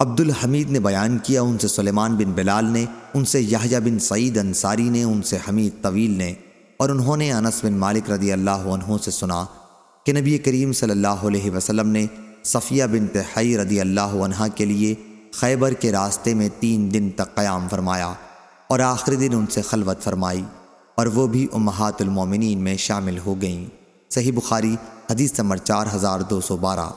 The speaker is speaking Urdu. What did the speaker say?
عبد الحمید نے بیان کیا، ان سے سلیمان بن بلال نے، ان سے یحییٰ بن سعید انصاری نے، ان سے حمید طویل نے اور انہوں نے انس بن مالک رضی اللہ عنہ سے سنا کہ نبی کریم صلی اللہ علیہ وسلم نے صفیہ بن تحی رضی اللہ عنہ کے لیے خیبر کے راستے میں تین دن تک قیام فرمایا اور آخری دن ان سے خلوت فرمائی اور وہ بھی امہات المومنین میں شامل ہو گئیں۔ صحیح بخاری، حدیث نمبر چار ہزار دو سو بارہ۔